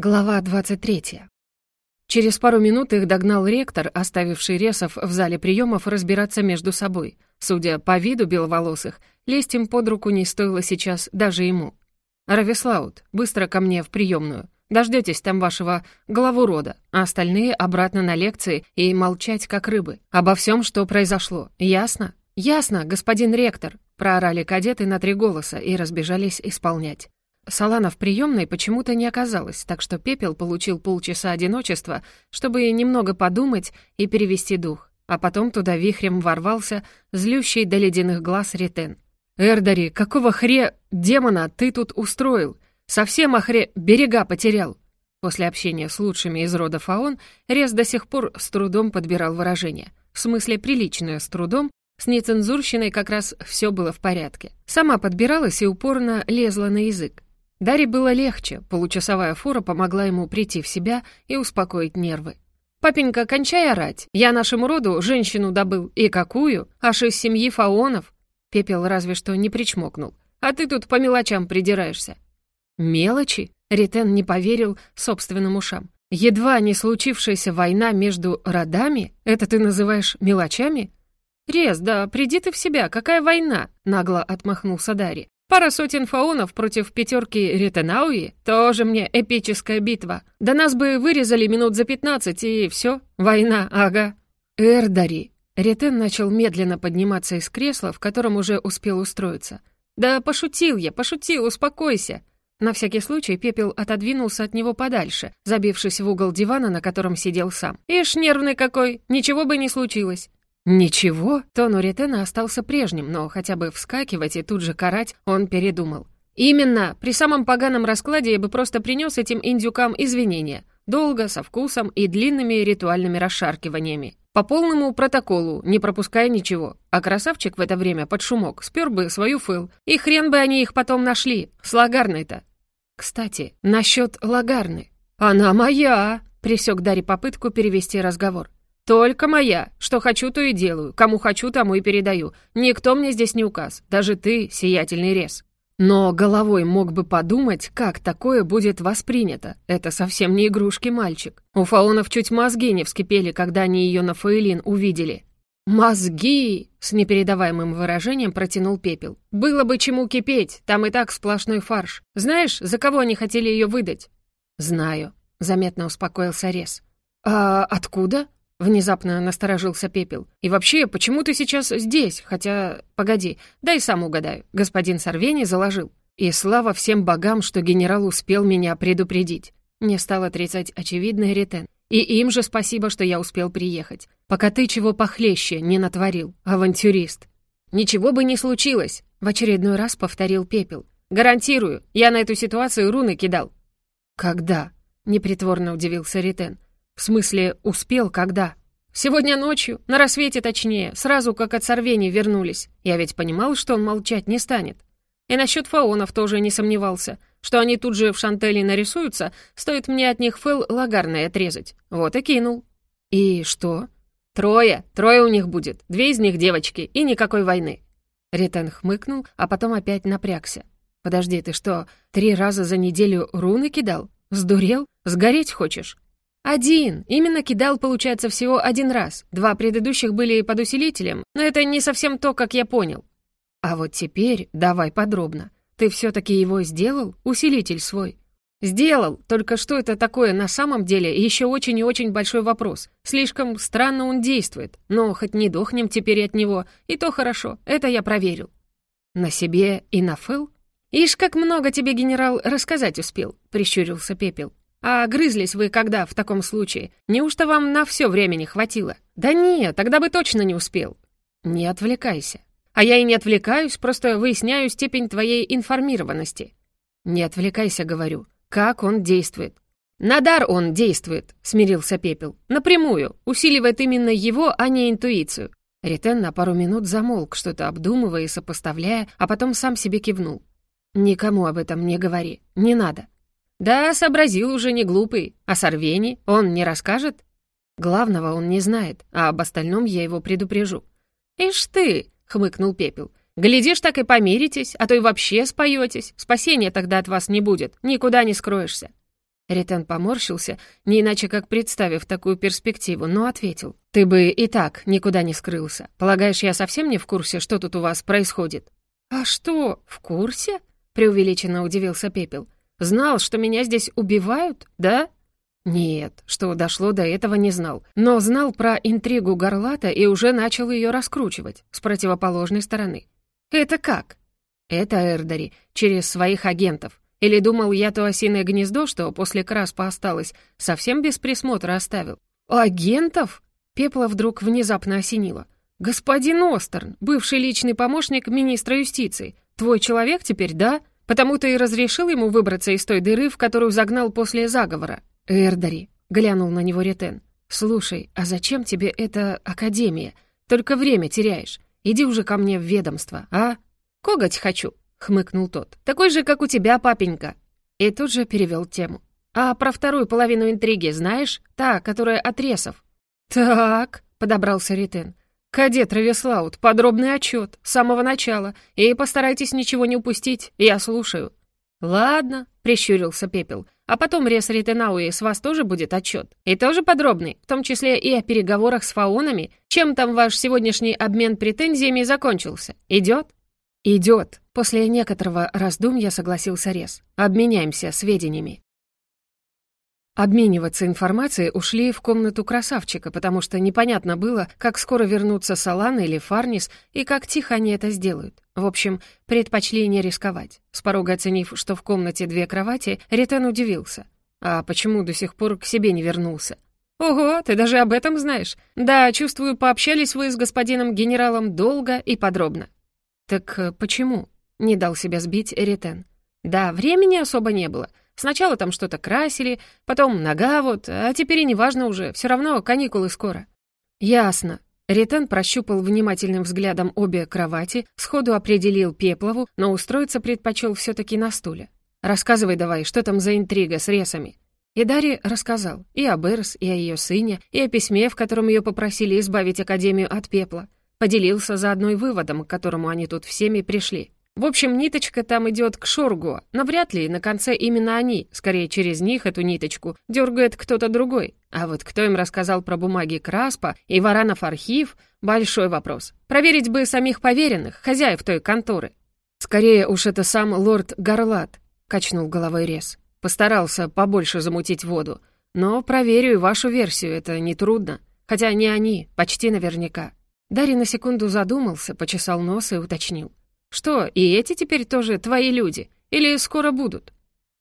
Глава 23. Через пару минут их догнал ректор, оставивший ресов в зале приемов разбираться между собой. Судя по виду беловолосых, лезть им под руку не стоило сейчас даже ему. «Равислаут, быстро ко мне в приемную. Дождетесь там вашего главу рода, а остальные обратно на лекции и молчать, как рыбы. Обо всем, что произошло. Ясно?» «Ясно, господин ректор», — проорали кадеты на три голоса и разбежались исполнять. Салана в приемной почему-то не оказалось, так что Пепел получил полчаса одиночества, чтобы немного подумать и перевести дух. А потом туда вихрем ворвался злющий до ледяных глаз Ретен. «Эрдари, какого хре... демона ты тут устроил? Совсем охре... берега потерял?» После общения с лучшими из рода Фаон Рез до сих пор с трудом подбирал выражение. В смысле приличное с трудом, с нецензурщиной как раз все было в порядке. Сама подбиралась и упорно лезла на язык. Даре было легче, получасовая фура помогла ему прийти в себя и успокоить нервы. «Папенька, кончай орать. Я нашему роду женщину добыл. И какую? Аж из семьи фаонов». Пепел разве что не причмокнул. «А ты тут по мелочам придираешься». «Мелочи?» Ритен не поверил собственным ушам. «Едва не случившаяся война между родами? Это ты называешь мелочами?» «Рез, да приди ты в себя, какая война?» — нагло отмахнулся Дарри. Пара сотен фаонов против пятерки Ретенауи — тоже мне эпическая битва. Да нас бы вырезали минут за пятнадцать, и все, война, ага. Эрдари. Ретен начал медленно подниматься из кресла, в котором уже успел устроиться. «Да пошутил я, пошутил, успокойся!» На всякий случай Пепел отодвинулся от него подальше, забившись в угол дивана, на котором сидел сам. «Ишь, нервный какой! Ничего бы не случилось!» «Ничего?» Тон у Ретена остался прежним, но хотя бы вскакивать и тут же карать он передумал. «Именно! При самом поганом раскладе я бы просто принес этим индюкам извинения. Долго, со вкусом и длинными ритуальными расшаркиваниями. По полному протоколу, не пропуская ничего. А красавчик в это время под шумок спер бы свою фыл. И хрен бы они их потом нашли. С Лагарной-то. Кстати, насчет Лагарны. «Она моя!» — присек Дарри попытку перевести разговор. «Только моя. Что хочу, то и делаю. Кому хочу, тому и передаю. Никто мне здесь не указ. Даже ты, сиятельный рез». Но головой мог бы подумать, как такое будет воспринято. Это совсем не игрушки мальчик. У фаонов чуть мозги не вскипели, когда они ее на фаэлин увидели. «Мозги!» — с непередаваемым выражением протянул пепел. «Было бы чему кипеть, там и так сплошной фарш. Знаешь, за кого они хотели ее выдать?» «Знаю», — заметно успокоился Рез. «А откуда?» Внезапно насторожился Пепел. «И вообще, почему ты сейчас здесь? Хотя, погоди, дай сам угадаю. Господин Сорвени заложил. И слава всем богам, что генерал успел меня предупредить». Не стал отрицать очевидный ретен. «И им же спасибо, что я успел приехать. Пока ты чего похлеще не натворил, авантюрист». «Ничего бы не случилось», — в очередной раз повторил Пепел. «Гарантирую, я на эту ситуацию руны кидал». «Когда?» — непритворно удивился Ретен. «В смысле, успел когда?» «Сегодня ночью, на рассвете точнее, сразу как от сорвений вернулись. Я ведь понимал, что он молчать не станет. И насчет фаонов тоже не сомневался, что они тут же в шантеле нарисуются, стоит мне от них фэл лагарный отрезать. Вот и кинул». «И что?» «Трое, трое у них будет, две из них девочки, и никакой войны». Ретен хмыкнул, а потом опять напрягся. «Подожди, ты что, три раза за неделю руны кидал? Сдурел? Сгореть хочешь?» «Один. Именно кидал, получается, всего один раз. Два предыдущих были под усилителем, но это не совсем то, как я понял». «А вот теперь давай подробно. Ты все-таки его сделал, усилитель свой?» «Сделал, только что это такое на самом деле еще очень и очень большой вопрос. Слишком странно он действует, но хоть не дохнем теперь от него, и то хорошо, это я проверил». «На себе и на Фэл?» «Ишь, как много тебе генерал рассказать успел», — прищурился Пепел. «А грызлись вы когда в таком случае? Неужто вам на все времени хватило?» «Да нет, тогда бы точно не успел». «Не отвлекайся». «А я и не отвлекаюсь, просто выясняю степень твоей информированности». «Не отвлекайся, говорю. Как он действует?» «На дар он действует», — смирился Пепел. «Напрямую. Усиливает именно его, а не интуицию». Ритен на пару минут замолк, что-то обдумывая и сопоставляя, а потом сам себе кивнул. «Никому об этом не говори. Не надо». «Да, сообразил уже не глупый. А Сорвени он не расскажет?» «Главного он не знает, а об остальном я его предупрежу». «Ишь ты!» — хмыкнул Пепел. «Глядишь, так и помиритесь, а то и вообще споетесь. Спасения тогда от вас не будет, никуда не скроешься». Ретен поморщился, не иначе как представив такую перспективу, но ответил. «Ты бы и так никуда не скрылся. Полагаешь, я совсем не в курсе, что тут у вас происходит?» «А что, в курсе?» — преувеличенно удивился Пепел. «Знал, что меня здесь убивают, да?» Нет, что дошло до этого не знал, но знал про интригу Горлата и уже начал ее раскручивать с противоположной стороны. «Это как?» «Это Эрдари, через своих агентов. Или думал я то осиное гнездо, что после Краспа осталось, совсем без присмотра оставил? Агентов? Пепла вдруг внезапно осенило. «Господин Остерн, бывший личный помощник министра юстиции. Твой человек теперь, да? Потому ты и разрешил ему выбраться из той дыры, в которую загнал после заговора». «Эрдари», — глянул на него Ретен. «Слушай, а зачем тебе эта академия? Только время теряешь. Иди уже ко мне в ведомство, а? Коготь хочу». — хмыкнул тот. «Такой же, как у тебя, папенька». И тут же перевел тему. «А про вторую половину интриги знаешь? Та, которая от ресов». «Так», — подобрался Ритен. «Кадет Равеслаут, подробный отчет, с самого начала, и постарайтесь ничего не упустить, я слушаю». «Ладно», — прищурился Пепел, «а потом Рес Ритенауи с вас тоже будет отчет, и тоже подробный, в том числе и о переговорах с фаонами, чем там ваш сегодняшний обмен претензиями закончился. Идет?» «Идет», — после некоторого раздумья согласился Рез. «Обменяемся сведениями». Обмениваться информацией ушли в комнату красавчика, потому что непонятно было, как скоро вернутся Салан или Фарнис и как тихо они это сделают. В общем, предпочли не рисковать. С порога оценив, что в комнате две кровати, Ретен удивился. А почему до сих пор к себе не вернулся? «Ого, ты даже об этом знаешь. Да, чувствую, пообщались вы с господином генералом долго и подробно. «Так э, почему?» — не дал себя сбить Эритен. «Да, времени особо не было. Сначала там что-то красили, потом нога вот, а теперь и неважно уже, все равно каникулы скоро». «Ясно». Ритен прощупал внимательным взглядом обе кровати, сходу определил Пеплову, но устроиться предпочел все таки на стуле. «Рассказывай давай, что там за интрига с ресами?» И Дарья рассказал и о Берс, и о ее сыне, и о письме, в котором ее попросили избавить Академию от пепла. Поделился заодно и выводом, к которому они тут всеми пришли. В общем, ниточка там идет к Шоргу, но вряд ли на конце именно они, скорее через них эту ниточку, дергает кто-то другой. А вот кто им рассказал про бумаги Краспа и Варанов архив — большой вопрос. Проверить бы самих поверенных, хозяев той конторы. «Скорее уж это сам лорд Гарлат», — качнул головой Рез. Постарался побольше замутить воду. Но проверю вашу версию, это нетрудно. Хотя не они, почти наверняка. Дарья на секунду задумался, почесал нос и уточнил. «Что, и эти теперь тоже твои люди? Или скоро будут?»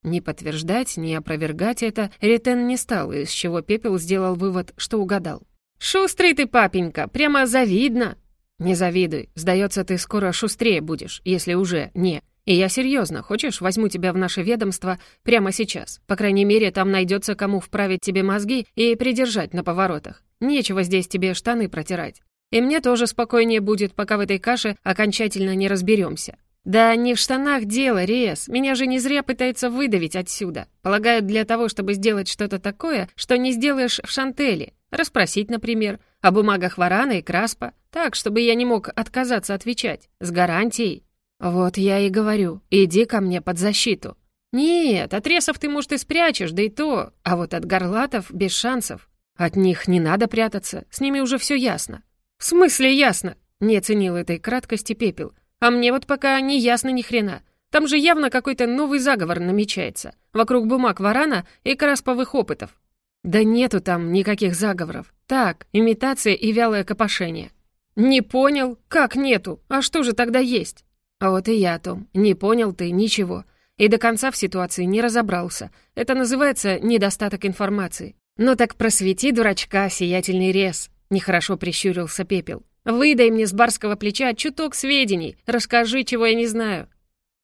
Ни подтверждать, ни опровергать это Ретен не стал, из чего Пепел сделал вывод, что угадал. «Шустрый ты, папенька, прямо завидно!» «Не завидуй, сдается, ты скоро шустрее будешь, если уже не. И я серьезно, хочешь, возьму тебя в наше ведомство прямо сейчас. По крайней мере, там найдется кому вправить тебе мозги и придержать на поворотах. Нечего здесь тебе штаны протирать. И мне тоже спокойнее будет, пока в этой каше окончательно не разберемся. Да не в штанах дело, Рез. Меня же не зря пытаются выдавить отсюда. Полагаю, для того, чтобы сделать что-то такое, что не сделаешь в Шантеле. Расспросить, например, о бумагах Варана и Краспа. Так, чтобы я не мог отказаться отвечать. С гарантией. Вот я и говорю, иди ко мне под защиту. Нет, от ресов ты, может, и спрячешь, да и то. А вот от горлатов без шансов. От них не надо прятаться, с ними уже все ясно. «В смысле ясно?» — не оценил этой краткости Пепел. «А мне вот пока не ясно ни хрена. Там же явно какой-то новый заговор намечается. Вокруг бумаг Варана и красповых опытов». «Да нету там никаких заговоров. Так, имитация и вялое копошение». «Не понял? Как нету? А что же тогда есть?» «А вот и я, Том. Не понял ты ничего. И до конца в ситуации не разобрался. Это называется недостаток информации. Ну так просвети дурачка, сиятельный рез. Нехорошо прищурился Пепел. «Выдай мне с барского плеча чуток сведений. Расскажи, чего я не знаю».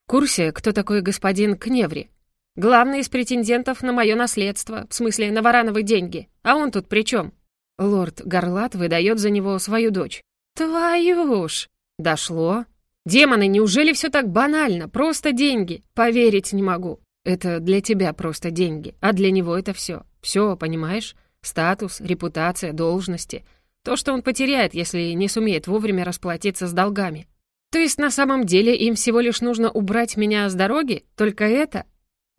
«В курсе, кто такой господин Кневри?» «Главный из претендентов на мое наследство, в смысле, на варановые деньги. А он тут при чем? Лорд Гарлат выдает за него свою дочь. «Твою ж!» «Дошло?» «Демоны, неужели все так банально? Просто деньги. Поверить не могу». «Это для тебя просто деньги, а для него это все. Все, понимаешь? Статус, репутация, должности. То, что он потеряет, если не сумеет вовремя расплатиться с долгами. То есть на самом деле им всего лишь нужно убрать меня с дороги? Только это?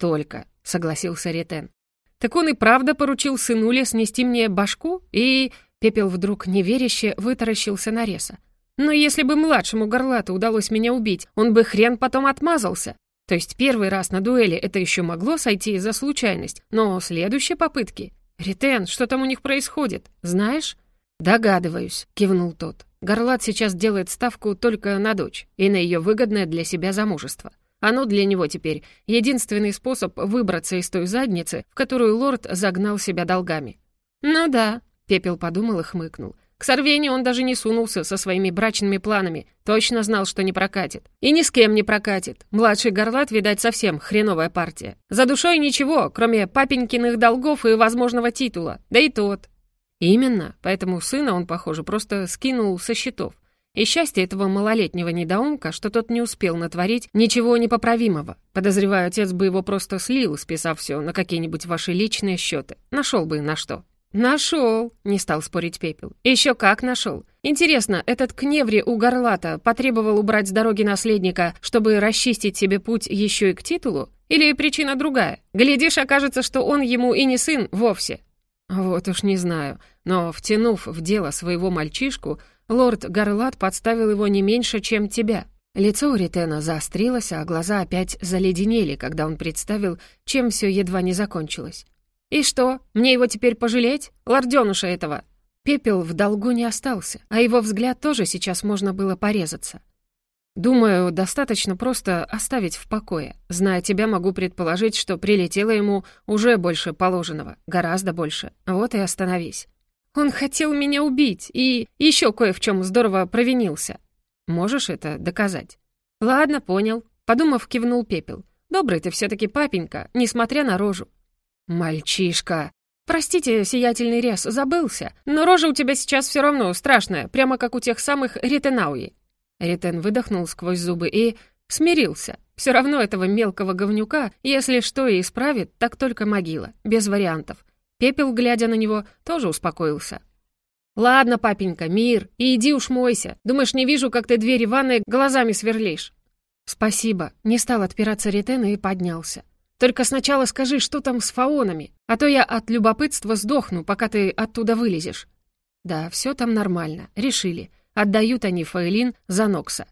Только, согласился Ретен. Так он и правда поручил сынуле снести мне башку? И...» Пепел вдруг неверяще вытаращился на Реса. «Но если бы младшему горлату удалось меня убить, он бы хрен потом отмазался. То есть первый раз на дуэли это еще могло сойти за случайность, но следующие попытки... «Ритен, что там у них происходит? Знаешь?» «Догадываюсь», — кивнул тот. «Горлат сейчас делает ставку только на дочь и на ее выгодное для себя замужество. Оно для него теперь единственный способ выбраться из той задницы, в которую лорд загнал себя долгами». «Ну да», — Пепел подумал и хмыкнул. К Сорвению он даже не сунулся со своими брачными планами. Точно знал, что не прокатит. И ни с кем не прокатит. Младший горлат, видать, совсем хреновая партия. За душой ничего, кроме папенькиных долгов и возможного титула. Да и тот. Именно, поэтому сына он, похоже, просто скинул со счетов. И счастье этого малолетнего недоумка, что тот не успел натворить ничего непоправимого. Подозреваю, отец бы его просто слил, списав все на какие-нибудь ваши личные счеты. Нашел бы на что. «Нашел», — не стал спорить Пепел. «Еще как нашел. Интересно, этот Кневри у Горлата потребовал убрать с дороги наследника, чтобы расчистить себе путь еще и к титулу? Или причина другая? Глядишь, окажется, что он ему и не сын вовсе». «Вот уж не знаю, но, втянув в дело своего мальчишку, лорд Горлат подставил его не меньше, чем тебя». Лицо у Ритена заострилось, а глаза опять заледенели, когда он представил, чем все едва не закончилось. «И что, мне его теперь пожалеть? Лордёнуша этого!» Пепел в долгу не остался, а его взгляд тоже сейчас можно было порезаться. «Думаю, достаточно просто оставить в покое. Зная тебя, могу предположить, что прилетело ему уже больше положенного, гораздо больше. Вот и остановись». «Он хотел меня убить и еще кое в чем здорово провинился. Можешь это доказать?» «Ладно, понял», — подумав, кивнул Пепел. «Добрый ты все таки папенька, несмотря на рожу. «Мальчишка!» «Простите, сиятельный рез, забылся, но рожа у тебя сейчас все равно страшная, прямо как у тех самых Ритенауи». Ритен выдохнул сквозь зубы и смирился. Все равно этого мелкого говнюка, если что и исправит, так только могила, без вариантов. Пепел, глядя на него, тоже успокоился. «Ладно, папенька, мир, и иди уж мойся. Думаешь, не вижу, как ты двери ванной глазами сверлишь?» «Спасибо», — не стал отпираться Ритен и поднялся. Только сначала скажи, что там с фаонами, а то я от любопытства сдохну, пока ты оттуда вылезешь». «Да, все там нормально, решили. Отдают они Фаэлин за Нокса».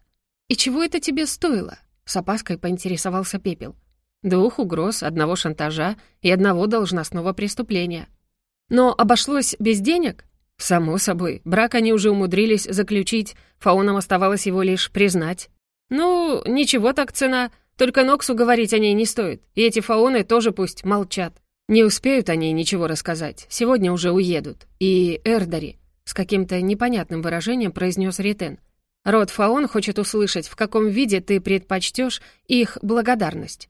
«И чего это тебе стоило?» — с опаской поинтересовался Пепел. «Двух угроз, одного шантажа и одного должностного преступления». «Но обошлось без денег?» «Само собой, брак они уже умудрились заключить, Фаонам оставалось его лишь признать». «Ну, ничего так цена. Только Ноксу говорить о ней не стоит, и эти фаоны тоже пусть молчат. Не успеют они ничего рассказать, сегодня уже уедут. И Эрдари, с каким-то непонятным выражением произнес Ритен. Род Фаон хочет услышать, в каком виде ты предпочтешь их благодарность.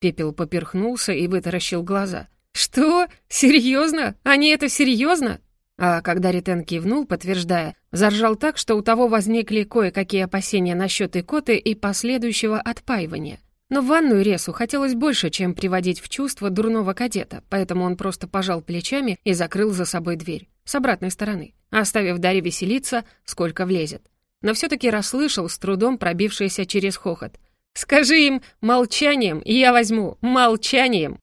Пепел поперхнулся и вытаращил глаза. «Что? Серьезно? Они это серьезно? А когда Ритен кивнул, подтверждая, заржал так, что у того возникли кое-какие опасения насчет икоты и последующего отпаивания. Но в ванную Ресу хотелось больше, чем приводить в чувство дурного кадета, поэтому он просто пожал плечами и закрыл за собой дверь, с обратной стороны, оставив Даре веселиться, сколько влезет. Но все таки расслышал, с трудом пробившийся через хохот. «Скажи им молчанием, и я возьму, молчанием!»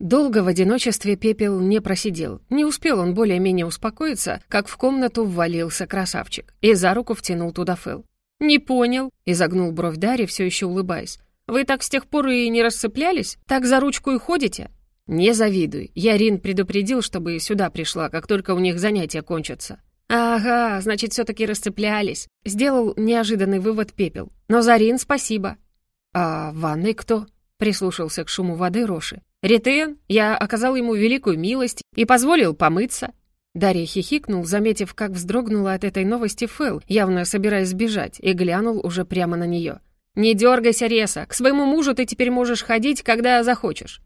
Долго в одиночестве пепел не просидел. Не успел он более-менее успокоиться, как в комнату ввалился красавчик и за руку втянул туда Фэл. «Не понял», — изогнул бровь Дарья, все еще улыбаясь. «Вы так с тех пор и не расцеплялись? Так за ручку и ходите?» «Не завидуй. Я Рин предупредил, чтобы сюда пришла, как только у них занятия кончатся». «Ага, значит, все таки расцеплялись», — сделал неожиданный вывод Пепел. «Но за Рин спасибо». «А в ванной кто?» — прислушался к шуму воды Роши. Ретен, я оказал ему великую милость и позволил помыться». Дарья хихикнул, заметив, как вздрогнула от этой новости Фэл, явно собираясь сбежать, и глянул уже прямо на нее. «Не дергайся, Реса, к своему мужу ты теперь можешь ходить, когда захочешь».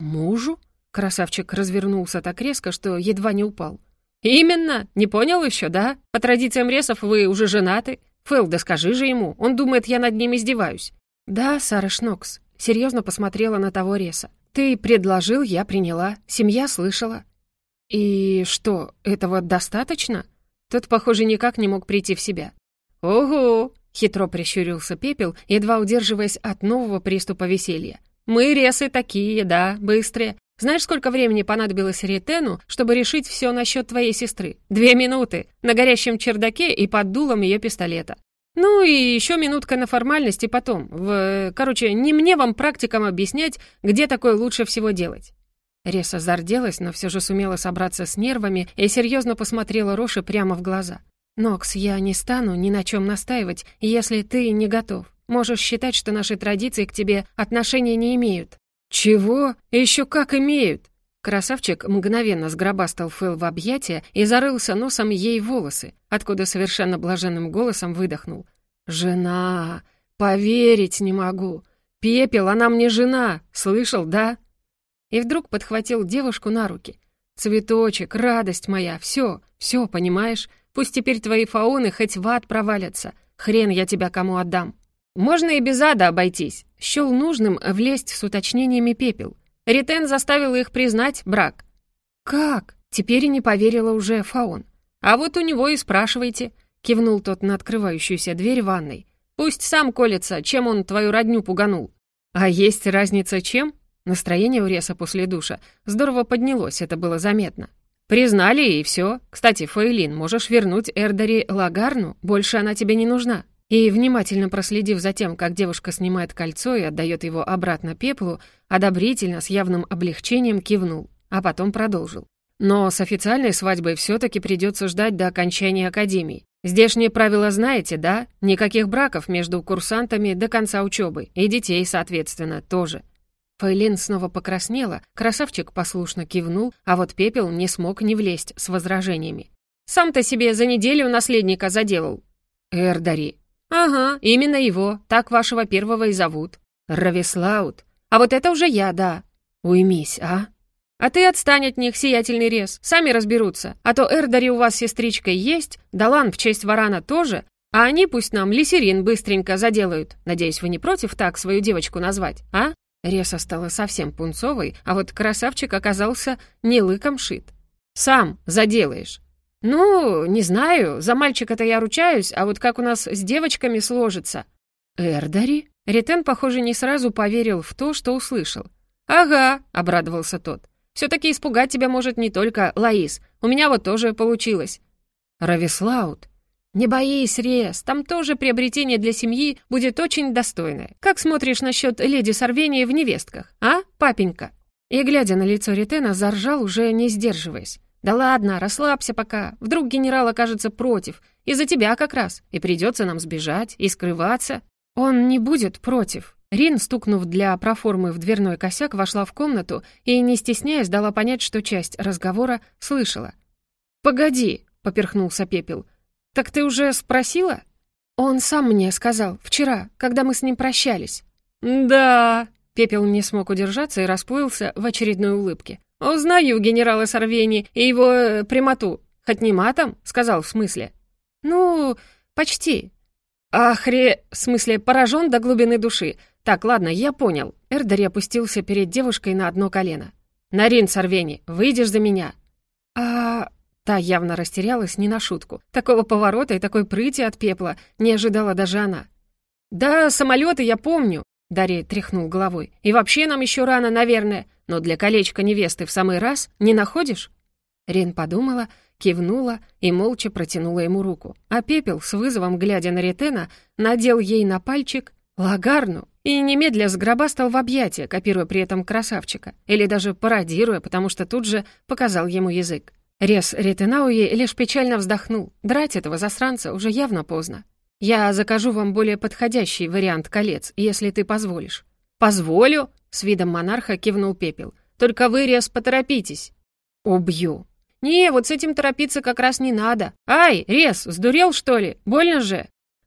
«Мужу?» Красавчик развернулся так резко, что едва не упал. «Именно! Не понял еще, да? По традициям Ресов вы уже женаты. Фэл, да скажи же ему, он думает, я над ним издеваюсь». «Да, Сара Шнокс», — серьезно посмотрела на того Реса. «Ты предложил, я приняла. Семья слышала». «И что, этого достаточно?» Тот, похоже, никак не мог прийти в себя. «Ого!» — хитро прищурился Пепел, едва удерживаясь от нового приступа веселья. «Мы ресы такие, да, быстрые. Знаешь, сколько времени понадобилось Ретену, чтобы решить все насчет твоей сестры? Две минуты. На горящем чердаке и под дулом ее пистолета. Ну и еще минутка на формальности потом. В... Короче, не мне вам практикам объяснять, где такое лучше всего делать. Реса зарделась, но все же сумела собраться с нервами и серьезно посмотрела Роши прямо в глаза. «Нокс, я не стану ни на чем настаивать, если ты не готов. Можешь считать, что наши традиции к тебе отношения не имеют». «Чего? Еще как имеют!» Красавчик мгновенно сгробастал Фэл в объятия и зарылся носом ей волосы, откуда совершенно блаженным голосом выдохнул. «Жена! Поверить не могу! Пепел, она мне жена! Слышал, да?» И вдруг подхватил девушку на руки. «Цветочек, радость моя, все, все, понимаешь? Пусть теперь твои фауны хоть в ад провалятся. Хрен я тебя кому отдам. Можно и без ада обойтись. Счел нужным влезть с уточнениями пепел. Ритен заставил их признать брак. Как? Теперь и не поверила уже фаун. А вот у него и спрашивайте. Кивнул тот на открывающуюся дверь ванной. Пусть сам колется, чем он твою родню пуганул. А есть разница чем? Настроение у Реса после душа здорово поднялось, это было заметно. «Признали, и все. Кстати, Фаэлин, можешь вернуть Эрдари Лагарну, больше она тебе не нужна». И, внимательно проследив за тем, как девушка снимает кольцо и отдает его обратно пеплу, одобрительно, с явным облегчением кивнул, а потом продолжил. «Но с официальной свадьбой все таки придется ждать до окончания академии. Здешние правила знаете, да? Никаких браков между курсантами до конца учебы, и детей, соответственно, тоже. Фейлин снова покраснела, красавчик послушно кивнул, а вот Пепел не смог не влезть с возражениями. «Сам-то себе за неделю наследника заделал». «Эрдари». «Ага, именно его, так вашего первого и зовут». «Равислаут». «А вот это уже я, да». «Уймись, а?» «А ты отстань от них, сиятельный рез, сами разберутся. А то Эрдари у вас сестричка есть, Далан в честь варана тоже, а они пусть нам лисерин быстренько заделают. Надеюсь, вы не против так свою девочку назвать, а?» Реса стала совсем пунцовой, а вот красавчик оказался не лыком шит. «Сам заделаешь». «Ну, не знаю, за мальчика-то я ручаюсь, а вот как у нас с девочками сложится?» «Эрдари?» Ритен, похоже, не сразу поверил в то, что услышал. «Ага», — обрадовался тот. «Все-таки испугать тебя может не только Лаис. У меня вот тоже получилось». «Равислаут», «Не боись, Рес, там тоже приобретение для семьи будет очень достойное. Как смотришь насчет леди Сорвения в невестках, а, папенька?» И, глядя на лицо Ритена, заржал, уже не сдерживаясь. «Да ладно, расслабься пока. Вдруг генерал окажется против. Из-за тебя как раз. И придется нам сбежать и скрываться». «Он не будет против». Рин, стукнув для проформы в дверной косяк, вошла в комнату и, не стесняясь, дала понять, что часть разговора слышала. «Погоди», — поперхнулся Пепел, — «Так ты уже спросила?» «Он сам мне сказал, вчера, когда мы с ним прощались». «Да...» — Пепел не смог удержаться и расплылся в очередной улыбке. «Узнаю генерала Сорвени и его э, прямоту. Хоть не матом?» — сказал в смысле. «Ну, почти». «Ахре... в смысле, поражен до глубины души. Так, ладно, я понял». Эрдари опустился перед девушкой на одно колено. «Нарин Сорвени, выйдешь за меня?» «А... Та явно растерялась не на шутку. Такого поворота и такой прыти от пепла не ожидала даже она. «Да, самолеты я помню», — Дарья тряхнул головой. «И вообще нам еще рано, наверное, но для колечка невесты в самый раз не находишь?» Рен подумала, кивнула и молча протянула ему руку. А пепел, с вызовом глядя на Ретена, надел ей на пальчик лагарну и немедля сгробастал в объятия, копируя при этом красавчика, или даже пародируя, потому что тут же показал ему язык. Рес Ретенауи лишь печально вздохнул. Драть этого засранца уже явно поздно. «Я закажу вам более подходящий вариант колец, если ты позволишь». «Позволю?» — с видом монарха кивнул Пепел. «Только вы, Рес, поторопитесь». «Убью». «Не, вот с этим торопиться как раз не надо. Ай, Рес, сдурел, что ли? Больно же?»